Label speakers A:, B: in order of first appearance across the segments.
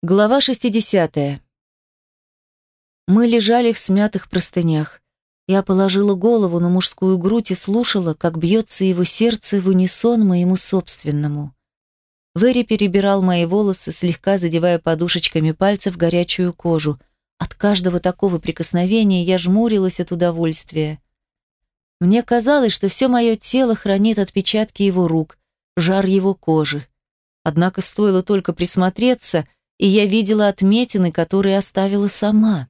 A: Глава 60. Мы лежали в смятых простынях. Я положила голову на мужскую грудь и слушала, как бьется его сердце в унисон моему собственному. Вэри перебирал мои волосы, слегка задевая подушечками пальцев горячую кожу. От каждого такого прикосновения я жмурилась от удовольствия. Мне казалось, что все мое тело хранит отпечатки его рук, жар его кожи. Однако стоило только присмотреться — и я видела отметины, которые оставила сама.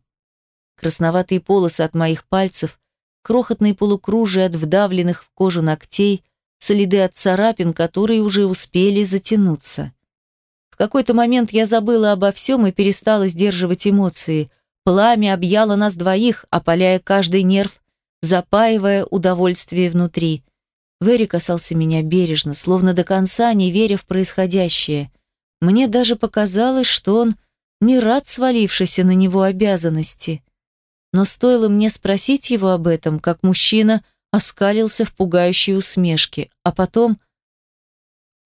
A: Красноватые полосы от моих пальцев, крохотные полукружия от вдавленных в кожу ногтей, следы от царапин, которые уже успели затянуться. В какой-то момент я забыла обо всем и перестала сдерживать эмоции. Пламя объяло нас двоих, опаляя каждый нерв, запаивая удовольствие внутри. Вэри касался меня бережно, словно до конца не веря в происходящее. Мне даже показалось, что он не рад свалившейся на него обязанности. Но стоило мне спросить его об этом, как мужчина оскалился в пугающей усмешке, а потом...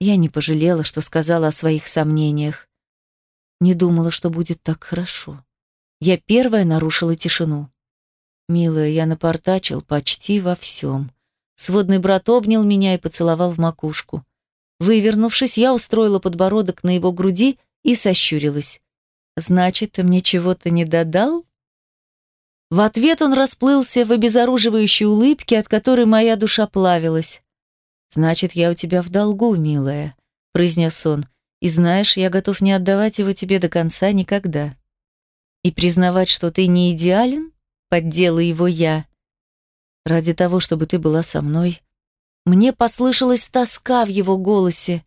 A: Я не пожалела, что сказала о своих сомнениях. Не думала, что будет так хорошо. Я первая нарушила тишину. «Милая, я напортачил почти во всем». Сводный брат обнял меня и поцеловал в макушку. Вывернувшись, я устроила подбородок на его груди и сощурилась. «Значит, ты мне чего-то не додал?» В ответ он расплылся в обезоруживающей улыбке, от которой моя душа плавилась. «Значит, я у тебя в долгу, милая», — произнес он. «И знаешь, я готов не отдавать его тебе до конца никогда». «И признавать, что ты не идеален?» — поддела его я. «Ради того, чтобы ты была со мной, мне послышалась тоска в его голосе.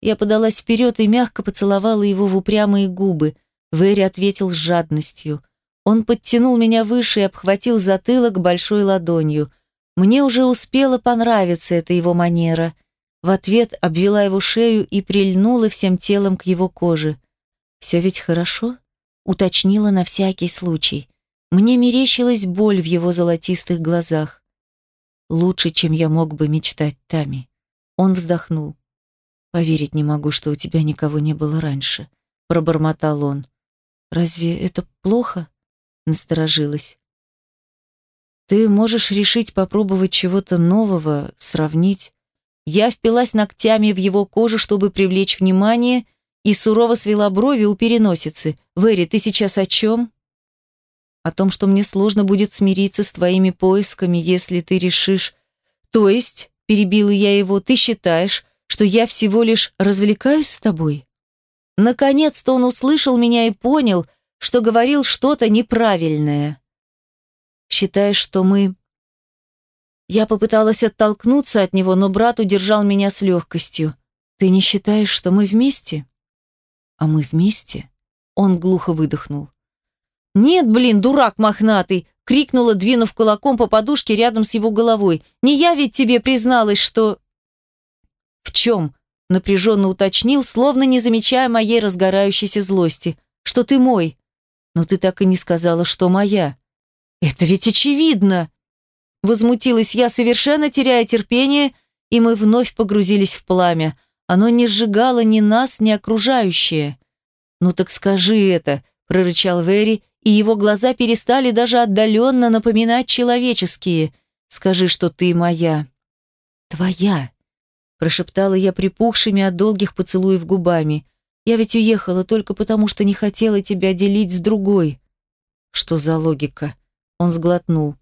A: Я подалась вперед и мягко поцеловала его в упрямые губы. Вэри ответил с жадностью. Он подтянул меня выше и обхватил затылок большой ладонью. Мне уже успела понравиться эта его манера. В ответ обвела его шею и прильнула всем телом к его коже. «Все ведь хорошо?» — уточнила на всякий случай. Мне мерещилась боль в его золотистых глазах. Лучше, чем я мог бы мечтать, Тами. Он вздохнул. Поверить не могу, что у тебя никого не было раньше, пробормотал он. Разве это плохо? Насторожилась. Ты можешь решить попробовать чего-то нового, сравнить. Я впилась ногтями в его кожу, чтобы привлечь внимание, и сурово свела брови у переносицы. «Вэри, ты сейчас о чем?» О том, что мне сложно будет смириться с твоими поисками, если ты решишь... То есть, перебила я его, ты считаешь, что я всего лишь развлекаюсь с тобой? Наконец-то он услышал меня и понял, что говорил что-то неправильное. Считаешь, что мы... Я попыталась оттолкнуться от него, но брат удержал меня с легкостью. Ты не считаешь, что мы вместе? А мы вместе? Он глухо выдохнул. «Нет, блин, дурак мохнатый!» — крикнула, двинув кулаком по подушке рядом с его головой. «Не я ведь тебе призналась, что...» «В чем?» — напряженно уточнил, словно не замечая моей разгорающейся злости. «Что ты мой?» «Но ты так и не сказала, что моя». «Это ведь очевидно!» Возмутилась я, совершенно теряя терпение, и мы вновь погрузились в пламя. Оно не сжигало ни нас, ни окружающее. «Ну так скажи это!» — прорычал Вэри, и его глаза перестали даже отдаленно напоминать человеческие. «Скажи, что ты моя». «Твоя», — прошептала я припухшими от долгих поцелуев губами. «Я ведь уехала только потому, что не хотела тебя делить с другой». «Что за логика?» Он сглотнул.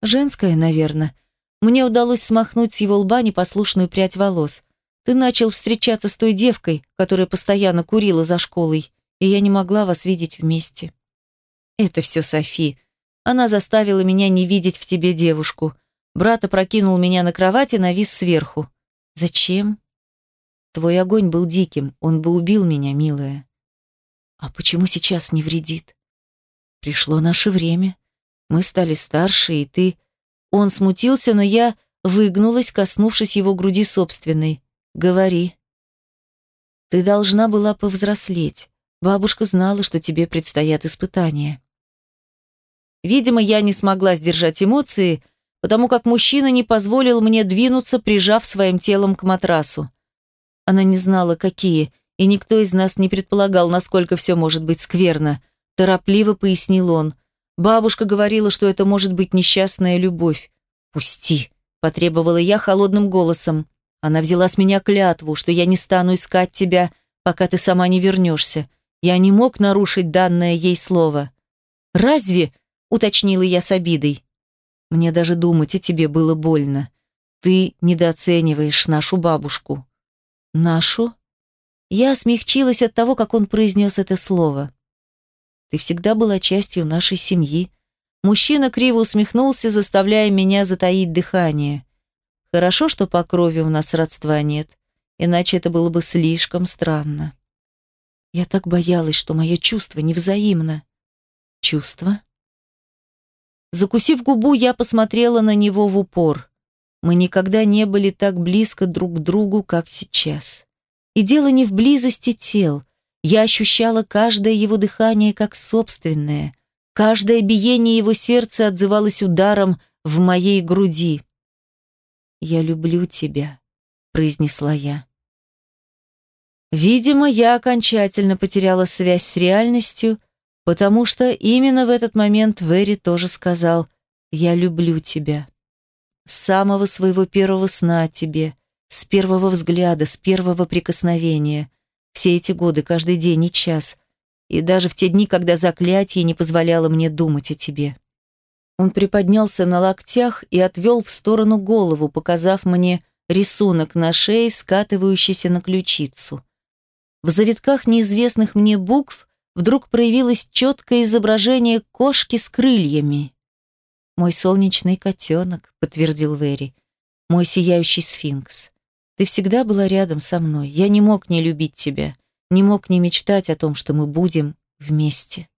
A: «Женская, наверное. Мне удалось смахнуть с его лба непослушную прядь волос. Ты начал встречаться с той девкой, которая постоянно курила за школой, и я не могла вас видеть вместе». Это все Софи. Она заставила меня не видеть в тебе девушку. Брат опрокинул меня на кровать и навис сверху. Зачем? Твой огонь был диким, он бы убил меня, милая. А почему сейчас не вредит? Пришло наше время. Мы стали старше, и ты... Он смутился, но я выгнулась, коснувшись его груди собственной. Говори. Ты должна была повзрослеть. Бабушка знала, что тебе предстоят испытания. Видимо, я не смогла сдержать эмоции, потому как мужчина не позволил мне двинуться, прижав своим телом к матрасу. Она не знала, какие, и никто из нас не предполагал, насколько все может быть скверно. Торопливо пояснил он. Бабушка говорила, что это может быть несчастная любовь. «Пусти», – потребовала я холодным голосом. Она взяла с меня клятву, что я не стану искать тебя, пока ты сама не вернешься. Я не мог нарушить данное ей слово. «Разве?» – уточнила я с обидой. Мне даже думать о тебе было больно. Ты недооцениваешь нашу бабушку. Нашу? Я смягчилась от того, как он произнес это слово. Ты всегда была частью нашей семьи. Мужчина криво усмехнулся, заставляя меня затаить дыхание. Хорошо, что по крови у нас родства нет, иначе это было бы слишком странно. Я так боялась, что мое чувство невзаимно. Чувство? Закусив губу, я посмотрела на него в упор. Мы никогда не были так близко друг к другу, как сейчас. И дело не в близости тел. Я ощущала каждое его дыхание как собственное. Каждое биение его сердца отзывалось ударом в моей груди. «Я люблю тебя», — произнесла я. Видимо, я окончательно потеряла связь с реальностью, потому что именно в этот момент Вэри тоже сказал «Я люблю тебя». С самого своего первого сна о тебе, с первого взгляда, с первого прикосновения. Все эти годы, каждый день и час. И даже в те дни, когда заклятие не позволяло мне думать о тебе. Он приподнялся на локтях и отвел в сторону голову, показав мне рисунок на шее, скатывающийся на ключицу. В завитках неизвестных мне букв вдруг проявилось четкое изображение кошки с крыльями. «Мой солнечный котенок», — подтвердил Вэри. «Мой сияющий сфинкс. Ты всегда была рядом со мной. Я не мог не любить тебя, не мог не мечтать о том, что мы будем вместе».